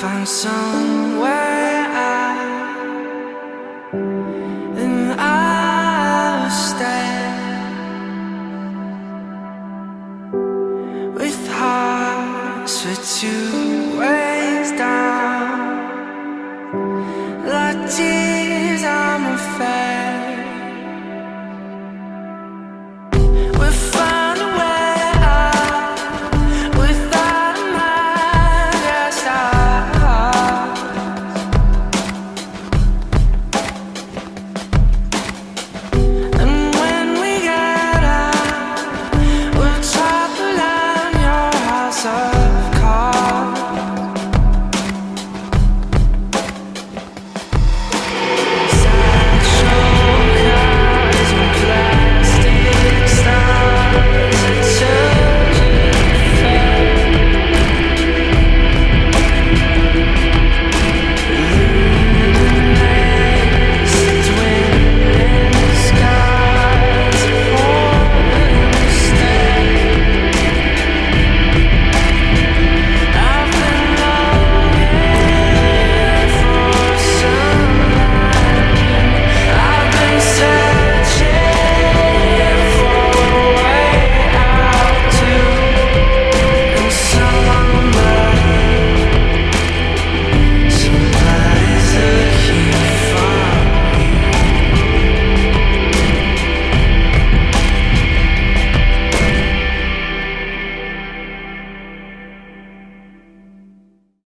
find somewhere out, and I'll stay with hearts for two.